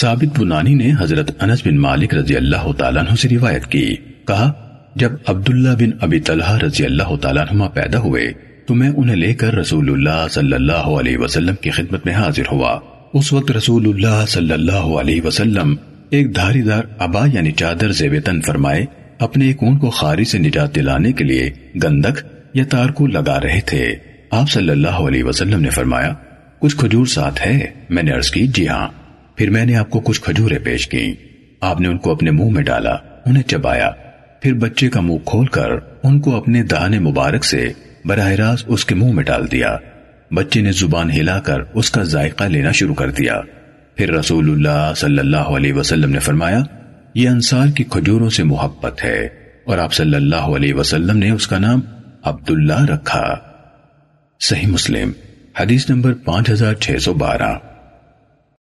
ثابت بنانی نے حضرت انس بن مالک رضی اللہ تعالیٰ عنہ سے روایت کی۔ کہا، جب عبداللہ بن ابی طلحہ رضی اللہ تعالیٰ عنہ پیدا ہوئے، تو میں انہیں لے کر رسول اللہ صلی اللہ علیہ وسلم کی خدمت میں حاضر ہوا۔ اس وقت رسول اللہ صلی اللہ علیہ وسلم ایک دھاری دار ابا یعنی چادر زیوتن فرمائے، اپنے ایک اون کو خاری سے نجات دلانے کے لیے گندک یا تار کو لگا رہے تھے۔ آپ صلی اللہ علیہ وسلم نے فرمایا، کچھ کھجور ساتھ ہے، میں نے عرض کی جی ہاں۔ پھر میں نے آپ کو کچھ کھجوریں پیش کی آپ نے ان کو اپنے منہ میں ڈالا، انہیں چبایا۔ پھر بچے کا منہ کھول کر ان کو اپنے دہانے مبارک سے براہ راست اس کے منہ میں ڈال دیا۔ بچے نے زبان ہلا کر اس کا ذائقہ لینا شروع کر دیا۔ پھر رسول اللہ صلی اللہ علیہ وسلم نے فرمایا، یہ انصار کی کھجوروں سے محبت ہے۔ اور آپ صلی اللہ علیہ وسلم نے اس کا نام عبداللہ رکھا۔ صحیح مسلم، حدیث نمبر پانچ ہزار چھ سو بارہ۔